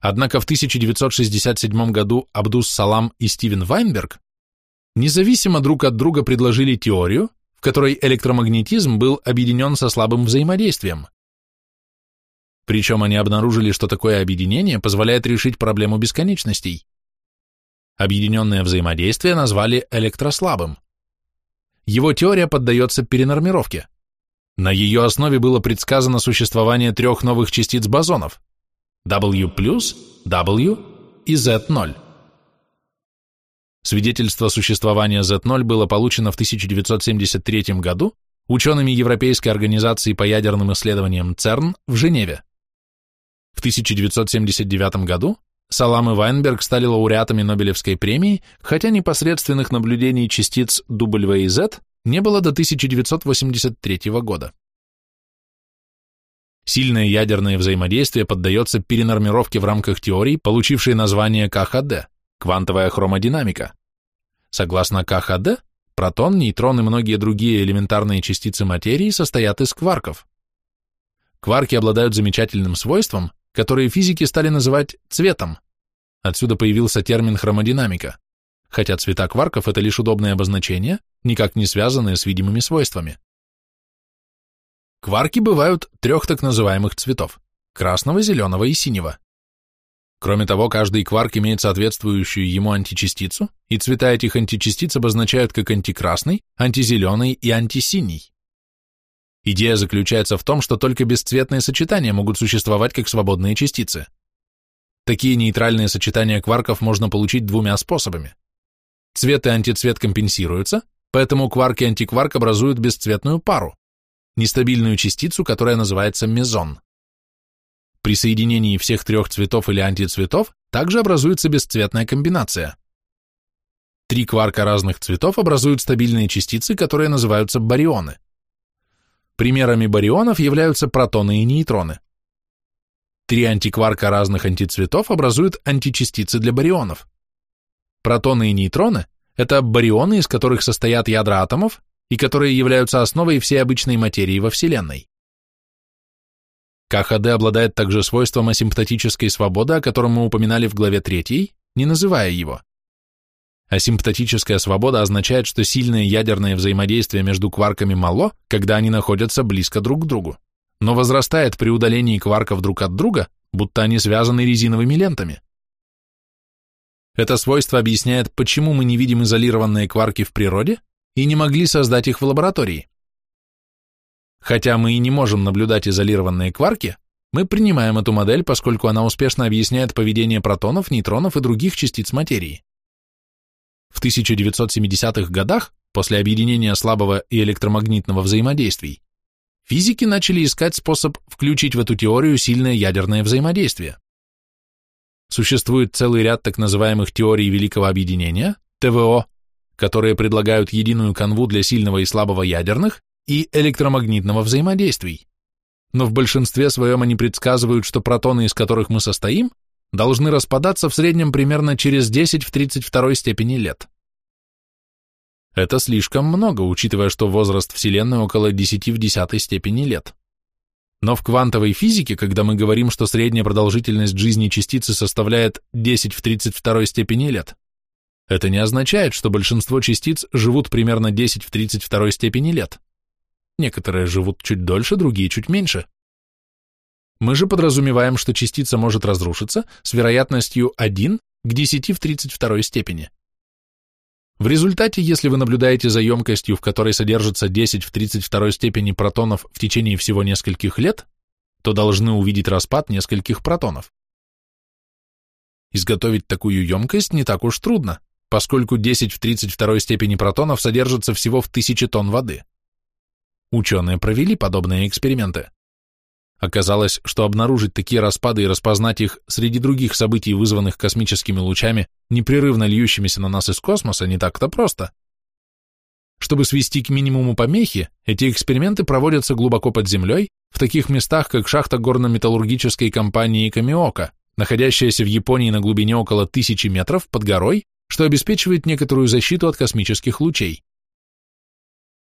Однако в 1967 году Абдус Салам и Стивен Вайнберг независимо друг от друга предложили теорию, в которой электромагнетизм был объединен со слабым взаимодействием. Причем они обнаружили, что такое объединение позволяет решить проблему бесконечностей. Объединенное взаимодействие назвали электрослабым. Его теория поддается перенормировке. На ее основе было предсказано существование трех новых частиц бозонов W+, W и Z0. Свидетельство существования Z0 было получено в 1973 году учеными Европейской организации по ядерным исследованиям ЦЕРН в Женеве. В 1979 году Салам и Вайнберг стали лауреатами Нобелевской премии, хотя непосредственных наблюдений частиц W и Z не было до 1983 года. Сильное ядерное взаимодействие поддается перенормировке в рамках теории, получившей название КХД – квантовая хромодинамика. Согласно КХД, протон, нейтрон и многие другие элементарные частицы материи состоят из кварков. Кварки обладают замечательным свойством, которое физики стали называть цветом. Отсюда появился термин хромодинамика, хотя цвета кварков – это лишь удобное обозначение, никак не связанные с видимыми свойствами. Кварки бывают трех так называемых цветов – красного, зеленого и синего. Кроме того, каждый кварк имеет соответствующую ему античастицу, и цвета этих античастиц обозначают как антикрасный, антизеленый и антисиний. Идея заключается в том, что только бесцветные сочетания могут существовать как свободные частицы. Такие нейтральные сочетания кварков можно получить двумя способами. Цвет и антицвет компенсируются, поэтому кварк и антикварк образуют бесцветную пару, нестабильную частицу, которая называется мезон. При соединении всех трех цветов или антицветов также образуется бесцветная комбинация. Три кварка разных цветов образуют стабильные частицы, которые называются барионы. Примерами барионов являются протоны и нейтроны. Три антикварка разных антицветов образуют античастицы для барионов. Протоны и нейтроны – это барионы, из которых состоят ядра атомов и которые являются основой всей обычной материи во Вселенной. КХД обладает также свойством асимптотической свободы, о котором мы упоминали в главе 3, не называя его. Асимптотическая свобода означает, что сильное ядерное взаимодействие между кварками мало, когда они находятся близко друг к другу, но возрастает при удалении кварков друг от друга, будто они связаны резиновыми лентами. Это свойство объясняет, почему мы не видим изолированные кварки в природе и не могли создать их в лаборатории. Хотя мы и не можем наблюдать изолированные кварки, мы принимаем эту модель, поскольку она успешно объясняет поведение протонов, нейтронов и других частиц материи. В 1970-х годах, после объединения слабого и электромагнитного взаимодействий, физики начали искать способ включить в эту теорию сильное ядерное взаимодействие. Существует целый ряд так называемых теорий Великого Объединения, ТВО, которые предлагают единую канву для сильного и слабого ядерных и электромагнитного взаимодействий. Но в большинстве своем они предсказывают, что протоны, из которых мы состоим, должны распадаться в среднем примерно через 10 в 32 степени лет. Это слишком много, учитывая, что возраст Вселенной около 10 в 10 степени лет. Но в квантовой физике, когда мы говорим, что средняя продолжительность жизни частицы составляет 10 в 32 степени лет, это не означает, что большинство частиц живут примерно 10 в 32 степени лет. Некоторые живут чуть дольше, другие чуть меньше. Мы же подразумеваем, что частица может разрушиться с вероятностью 1 к 10 в 32 степени. В результате, если вы наблюдаете за емкостью, в которой содержится 10 в 32 степени протонов в течение всего нескольких лет, то должны увидеть распад нескольких протонов. Изготовить такую емкость не так уж трудно, поскольку 10 в 32 степени протонов содержится всего в 1000 тонн воды. Ученые провели подобные эксперименты. Оказалось, что обнаружить такие распады и распознать их среди других событий, вызванных космическими лучами, непрерывно льющимися на нас из космоса, не так-то просто. Чтобы свести к минимуму помехи, эти эксперименты проводятся глубоко под землей, в таких местах, как шахта горно-металлургической компании Камиока, находящаяся в Японии на глубине около тысячи метров под горой, что обеспечивает некоторую защиту от космических лучей.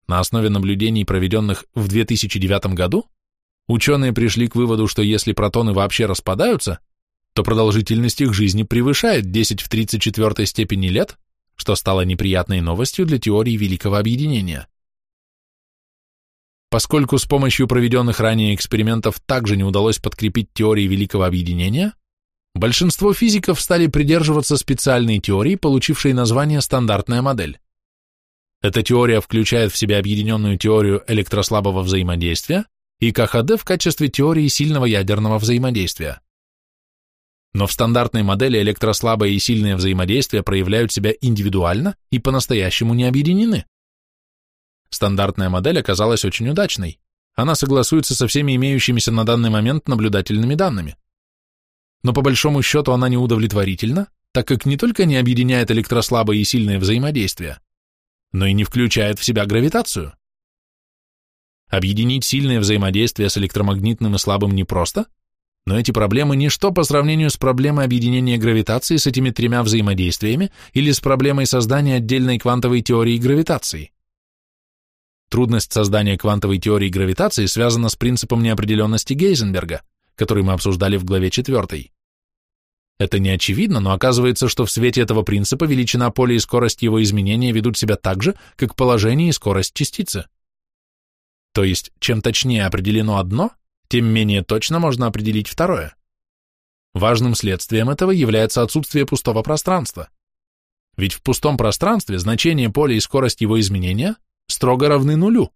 На основе наблюдений, проведенных в 2009 году, Ученые пришли к выводу, что если протоны вообще распадаются, то продолжительность их жизни превышает 10 в 34 степени лет, что стало неприятной новостью для теории Великого Объединения. Поскольку с помощью проведенных ранее экспериментов также не удалось подкрепить теории Великого Объединения, большинство физиков стали придерживаться специальной теории, получившей название стандартная модель. Эта теория включает в себя объединенную теорию электрослабого взаимодействия, и КХД в качестве теории сильного ядерного взаимодействия. Но в стандартной модели электрослабое и сильное взаимодействие проявляют себя индивидуально и по-настоящему не объединены. Стандартная модель оказалась очень удачной. Она согласуется со всеми имеющимися на данный момент наблюдательными данными. Но по большому счету она не удовлетворительна, так как не только не объединяет электрослабое и сильное взаимодействие, но и не включает в себя гравитацию. Объединить сильное взаимодействие с электромагнитным и слабым непросто, но эти проблемы ничто по сравнению с проблемой объединения гравитации с этими тремя взаимодействиями или с проблемой создания отдельной квантовой теории гравитации. Трудность создания квантовой теории гравитации связана с принципом неопределенности Гейзенберга, который мы обсуждали в главе 4. Это не очевидно, но оказывается, что в свете этого принципа величина поля и скорость его изменения ведут себя так же, как положение и скорость частицы. То есть, чем точнее определено одно, тем менее точно можно определить второе. Важным следствием этого является отсутствие пустого пространства. Ведь в пустом пространстве значение поля и скорость его изменения строго равны нулю.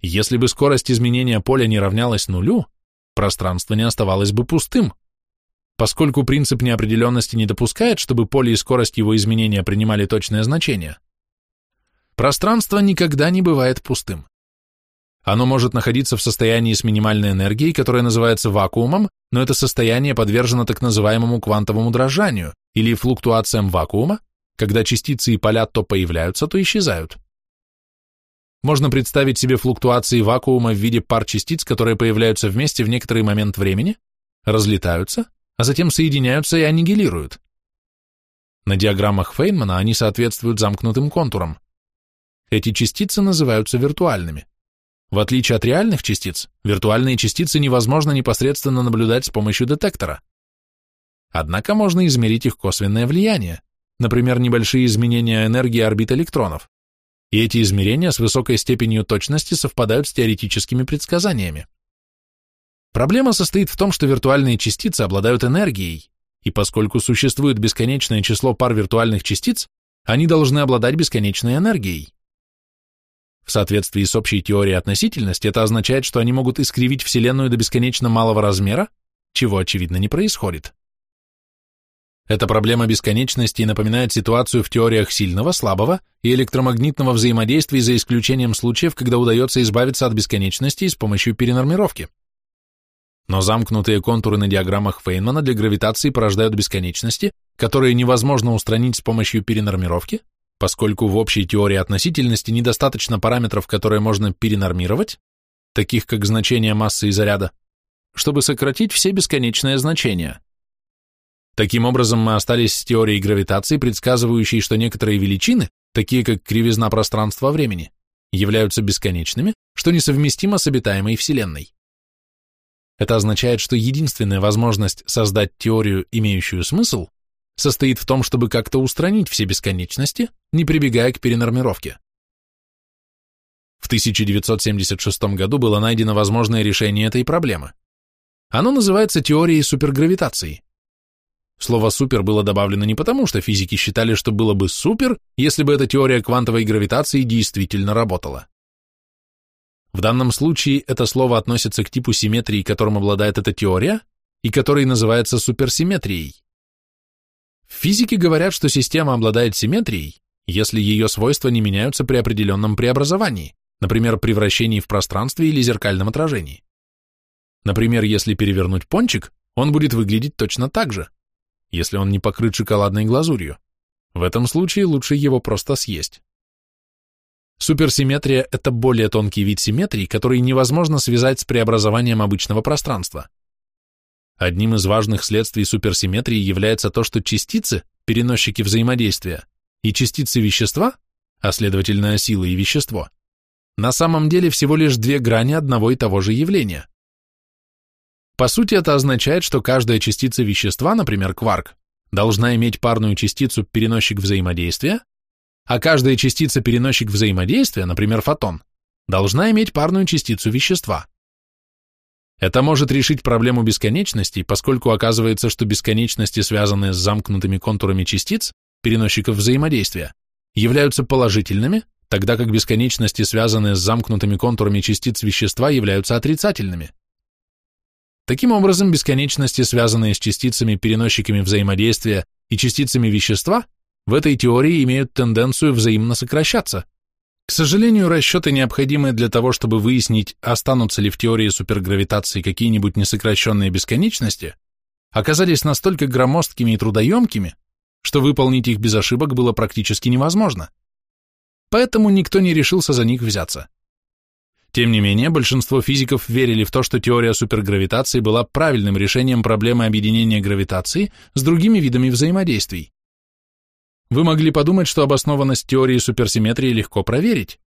Если бы скорость изменения поля не равнялась нулю, пространство не оставалось бы пустым, поскольку принцип неопределенности не допускает, чтобы поле и скорость его изменения принимали точное значение. Пространство никогда не бывает пустым. Оно может находиться в состоянии с минимальной энергией, которая называется вакуумом, но это состояние подвержено так называемому квантовому дрожанию или флуктуациям вакуума, когда частицы и поля то появляются, то исчезают. Можно представить себе флуктуации вакуума в виде пар частиц, которые появляются вместе в некоторый момент времени, разлетаются, а затем соединяются и аннигилируют. На диаграммах Фейнмана они соответствуют замкнутым контурам. Эти частицы называются виртуальными. В отличие от реальных частиц, виртуальные частицы невозможно непосредственно наблюдать с помощью детектора. Однако можно измерить их косвенное влияние, например, небольшие изменения энергии орбит электронов. И эти измерения с высокой степенью точности совпадают с теоретическими предсказаниями. Проблема состоит в том, что виртуальные частицы обладают энергией, и поскольку существует бесконечное число пар виртуальных частиц, они должны обладать бесконечной энергией. В соответствии с общей теорией относительности это означает, что они могут искривить Вселенную до бесконечно малого размера, чего, очевидно, не происходит. Эта проблема бесконечности напоминает ситуацию в теориях сильного, слабого и электромагнитного взаимодействия за исключением случаев, когда удается избавиться от бесконечности с помощью перенормировки. Но замкнутые контуры на диаграммах Фейнмана для гравитации порождают бесконечности, которые невозможно устранить с помощью перенормировки, поскольку в общей теории относительности недостаточно параметров, которые можно перенормировать, таких как значение массы и заряда, чтобы сократить все бесконечные значения. Таким образом, мы остались с теорией гравитации, предсказывающей, что некоторые величины, такие как кривизна пространства-времени, являются бесконечными, что несовместимо с обитаемой Вселенной. Это означает, что единственная возможность создать теорию, имеющую смысл, состоит в том, чтобы как-то устранить все бесконечности, не прибегая к перенормировке. В 1976 году было найдено возможное решение этой проблемы. Оно называется теорией супергравитации. Слово «супер» было добавлено не потому, что физики считали, что было бы супер, если бы эта теория квантовой гравитации действительно работала. В данном случае это слово относится к типу симметрии, которым обладает эта теория, и который называется суперсимметрией. В физике говорят, что система обладает симметрией, если ее свойства не меняются при определенном преобразовании, например, при вращении в пространстве или зеркальном отражении. Например, если перевернуть пончик, он будет выглядеть точно так же если он не покрыт шоколадной глазурью. В этом случае лучше его просто съесть. Суперсимметрия – это более тонкий вид симметрии, который невозможно связать с преобразованием обычного пространства. Одним из важных следствий суперсимметрии является то, что частицы, переносчики взаимодействия, и частицы вещества, а следовательно сила и вещество, на самом деле всего лишь две грани одного и того же явления. По сути, это означает, что каждая частица вещества, например, кварк, должна иметь парную частицу переносчик взаимодействия, а каждая частица переносчик взаимодействия, например, фотон, должна иметь парную частицу вещества. Это может решить проблему бесконечности, поскольку оказывается, что бесконечности, связанные с замкнутыми контурами частиц, переносчиков взаимодействия, являются положительными, тогда как бесконечности, связанные с замкнутыми контурами частиц вещества, являются отрицательными. Таким образом, бесконечности, связанные с частицами-переносчиками взаимодействия и частицами вещества, в этой теории имеют тенденцию взаимно сокращаться. К сожалению, расчеты, необходимые для того, чтобы выяснить, останутся ли в теории супергравитации какие-нибудь несокращенные бесконечности, оказались настолько громоздкими и трудоемкими, что выполнить их без ошибок было практически невозможно. Поэтому никто не решился за них взяться. Тем не менее, большинство физиков верили в то, что теория супергравитации была правильным решением проблемы объединения гравитации с другими видами взаимодействий. Вы могли подумать, что обоснованность теории суперсимметрии легко проверить.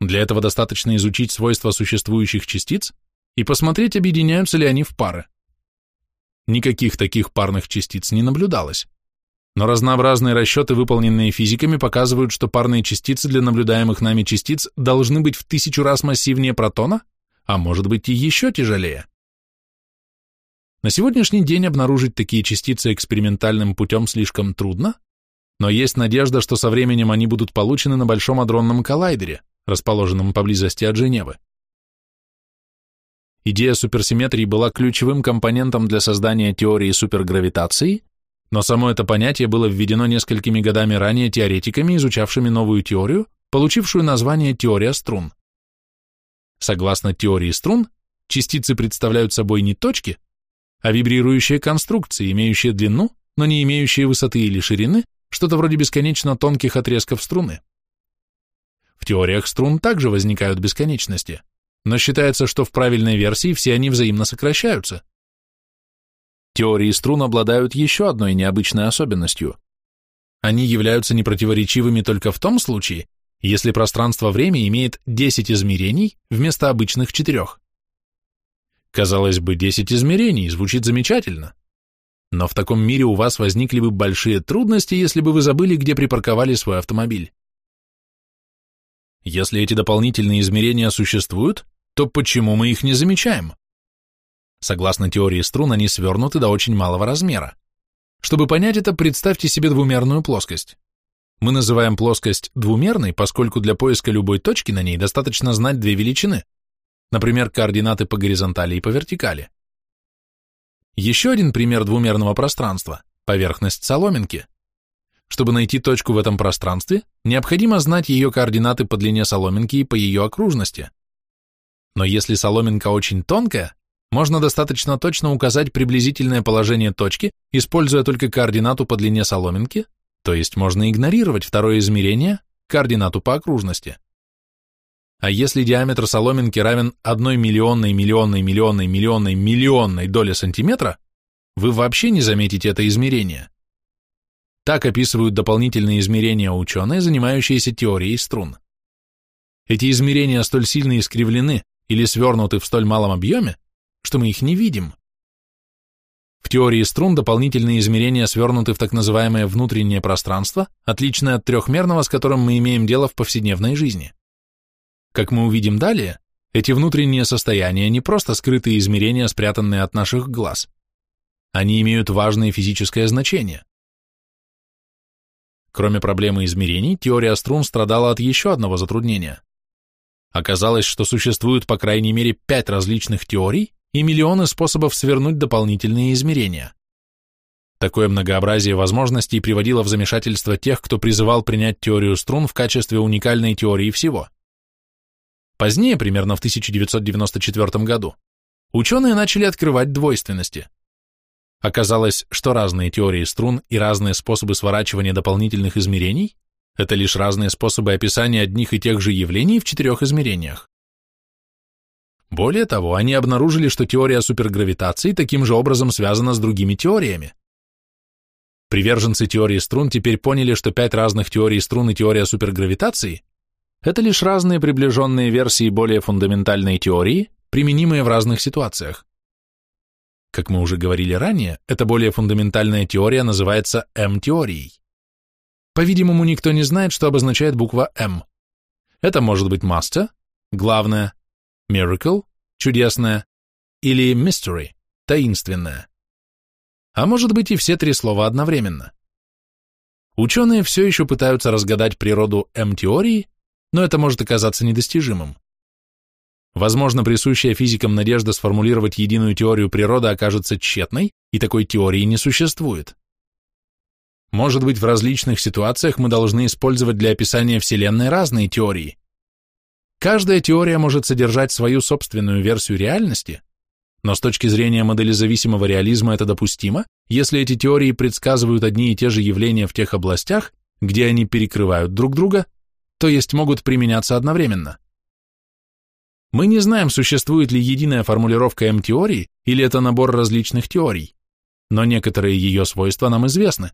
Для этого достаточно изучить свойства существующих частиц и посмотреть, объединяются ли они в пары. Никаких таких парных частиц не наблюдалось. Но разнообразные расчеты, выполненные физиками, показывают, что парные частицы для наблюдаемых нами частиц должны быть в тысячу раз массивнее протона, а может быть и еще тяжелее. На сегодняшний день обнаружить такие частицы экспериментальным путем слишком трудно, но есть надежда, что со временем они будут получены на Большом адронном коллайдере, расположенном поблизости от Женевы. Идея суперсимметрии была ключевым компонентом для создания теории супергравитации – но само это понятие было введено несколькими годами ранее теоретиками, изучавшими новую теорию, получившую название теория струн. Согласно теории струн, частицы представляют собой не точки, а вибрирующие конструкции, имеющие длину, но не имеющие высоты или ширины, что-то вроде бесконечно тонких отрезков струны. В теориях струн также возникают бесконечности, но считается, что в правильной версии все они взаимно сокращаются – Теории струн обладают еще одной необычной особенностью. Они являются непротиворечивыми только в том случае, если пространство-время имеет 10 измерений вместо обычных четырех. Казалось бы, 10 измерений звучит замечательно. Но в таком мире у вас возникли бы большие трудности, если бы вы забыли, где припарковали свой автомобиль. Если эти дополнительные измерения существуют, то почему мы их не замечаем? Согласно теории струн, они свернуты до очень малого размера. Чтобы понять это, представьте себе двумерную плоскость. Мы называем плоскость двумерной, поскольку для поиска любой точки на ней достаточно знать две величины, например, координаты по горизонтали и по вертикали. Еще один пример двумерного пространства – поверхность соломинки. Чтобы найти точку в этом пространстве, необходимо знать ее координаты по длине соломинки и по ее окружности. Но если соломинка очень тонкая, можно достаточно точно указать приблизительное положение точки, используя только координату по длине соломинки, то есть можно игнорировать второе измерение, координату по окружности. А если диаметр соломинки равен 1 миллионной миллионной миллионной миллионной миллионной доли сантиметра, вы вообще не заметите это измерение. Так описывают дополнительные измерения ученые, занимающиеся теорией струн. Эти измерения столь сильно искривлены или свернуты в столь малом объеме, что мы их не видим. В теории струн дополнительные измерения свернуты в так называемое внутреннее пространство, отличное от трехмерного, с которым мы имеем дело в повседневной жизни. Как мы увидим далее, эти внутренние состояния не просто скрытые измерения, спрятанные от наших глаз. Они имеют важное физическое значение. Кроме проблемы измерений, теория струн страдала от еще одного затруднения. Оказалось, что существует по крайней мере пять различных теорий и миллионы способов свернуть дополнительные измерения. Такое многообразие возможностей приводило в замешательство тех, кто призывал принять теорию струн в качестве уникальной теории всего. Позднее, примерно в 1994 году, ученые начали открывать двойственности. Оказалось, что разные теории струн и разные способы сворачивания дополнительных измерений – это лишь разные способы описания одних и тех же явлений в четырех измерениях. Более того, они обнаружили, что теория супергравитации таким же образом связана с другими теориями. Приверженцы теории струн теперь поняли, что пять разных теорий струн и теория супергравитации это лишь разные приближенные версии более фундаментальной теории, применимые в разных ситуациях. Как мы уже говорили ранее, эта более фундаментальная теория называется М-теорией. По-видимому, никто не знает, что обозначает буква М. Это может быть масса, главное, miracle, чудесное, или mystery, таинственное. А может быть и все три слова одновременно. Ученые все еще пытаются разгадать природу М-теории но это может оказаться недостижимым. Возможно, присущая физикам надежда сформулировать единую теорию природы окажется тщетной, и такой теории не существует. Может быть, в различных ситуациях мы должны использовать для описания Вселенной разные теории. Каждая теория может содержать свою собственную версию реальности, но с точки зрения модели зависимого реализма это допустимо, если эти теории предсказывают одни и те же явления в тех областях, где они перекрывают друг друга то есть могут применяться одновременно. Мы не знаем, существует ли единая формулировка М-теории или это набор различных теорий, но некоторые ее свойства нам известны.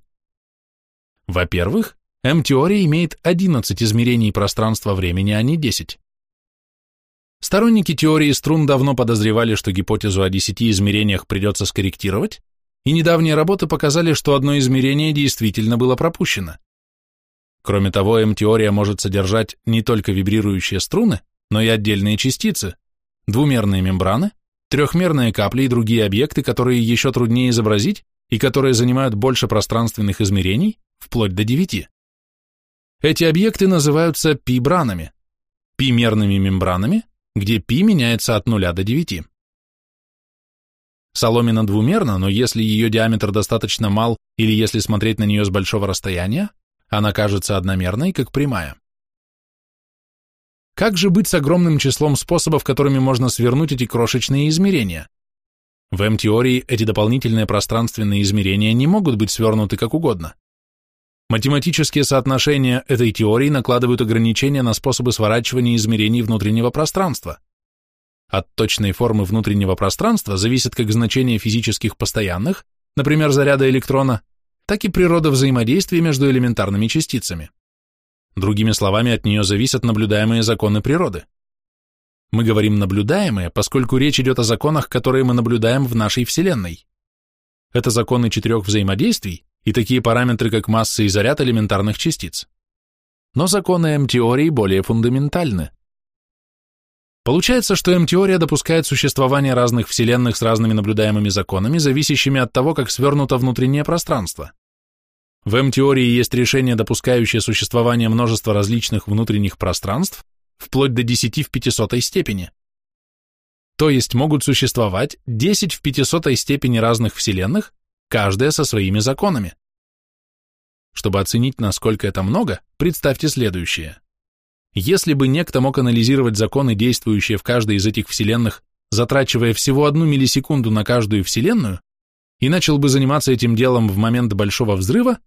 Во-первых, М-теория имеет 11 измерений пространства-времени, а не 10. Сторонники теории струн давно подозревали, что гипотезу о 10 измерениях придется скорректировать, и недавние работы показали, что одно измерение действительно было пропущено. Кроме того, М-теория может содержать не только вибрирующие струны, но и отдельные частицы, двумерные мембраны, трехмерные капли и другие объекты, которые еще труднее изобразить и которые занимают больше пространственных измерений, вплоть до 9. Эти объекты называются пи-бранами, пи-мерными мембранами, где пи меняется от 0 до 9. Соломина двумерна, но если ее диаметр достаточно мал или если смотреть на нее с большого расстояния, она кажется одномерной, как прямая. Как же быть с огромным числом способов, которыми можно свернуть эти крошечные измерения? В М-теории эти дополнительные пространственные измерения не могут быть свернуты как угодно. Математические соотношения этой теории накладывают ограничения на способы сворачивания измерений внутреннего пространства. От точной формы внутреннего пространства зависит как значение физических постоянных, например, заряда электрона, так и природа взаимодействия между элементарными частицами. Другими словами, от нее зависят наблюдаемые законы природы. Мы говорим «наблюдаемые», поскольку речь идет о законах, которые мы наблюдаем в нашей Вселенной. Это законы четырех взаимодействий и такие параметры, как масса и заряд элементарных частиц. Но законы М-теории более фундаментальны. Получается, что М-теория допускает существование разных вселенных с разными наблюдаемыми законами, зависящими от того, как свернуто внутреннее пространство. В М-теории есть решение, допускающее существование множества различных внутренних пространств, вплоть до 10 в 500 степени. То есть могут существовать 10 в 500 степени разных вселенных, каждая со своими законами. Чтобы оценить, насколько это много, представьте следующее. Если бы некто мог анализировать законы, действующие в каждой из этих вселенных, затрачивая всего одну миллисекунду на каждую вселенную, и начал бы заниматься этим делом в момент Большого Взрыва,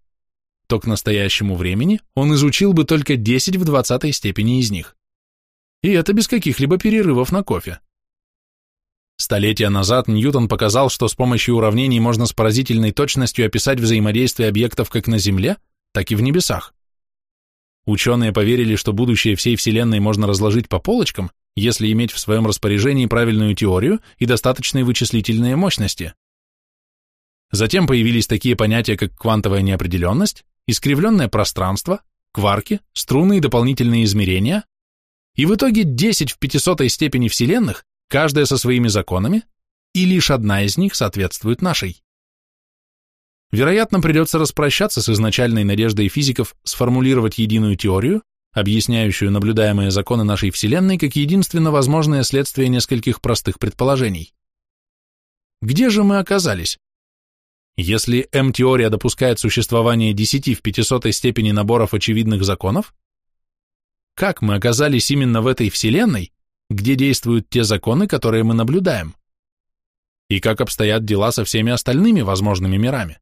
то к настоящему времени он изучил бы только 10 в 20 степени из них. И это без каких-либо перерывов на кофе. Столетия назад Ньютон показал, что с помощью уравнений можно с поразительной точностью описать взаимодействие объектов как на Земле, так и в небесах. Ученые поверили, что будущее всей Вселенной можно разложить по полочкам, если иметь в своем распоряжении правильную теорию и достаточные вычислительные мощности. Затем появились такие понятия, как квантовая неопределенность, искривленное пространство, кварки, струны и дополнительные измерения, и в итоге 10 в 500 степени Вселенных, каждая со своими законами, и лишь одна из них соответствует нашей. Вероятно, придется распрощаться с изначальной надеждой физиков сформулировать единую теорию, объясняющую наблюдаемые законы нашей Вселенной как единственно возможное следствие нескольких простых предположений. Где же мы оказались? Если М-теория допускает существование 10 в 500 степени наборов очевидных законов, как мы оказались именно в этой Вселенной, где действуют те законы, которые мы наблюдаем? И как обстоят дела со всеми остальными возможными мирами?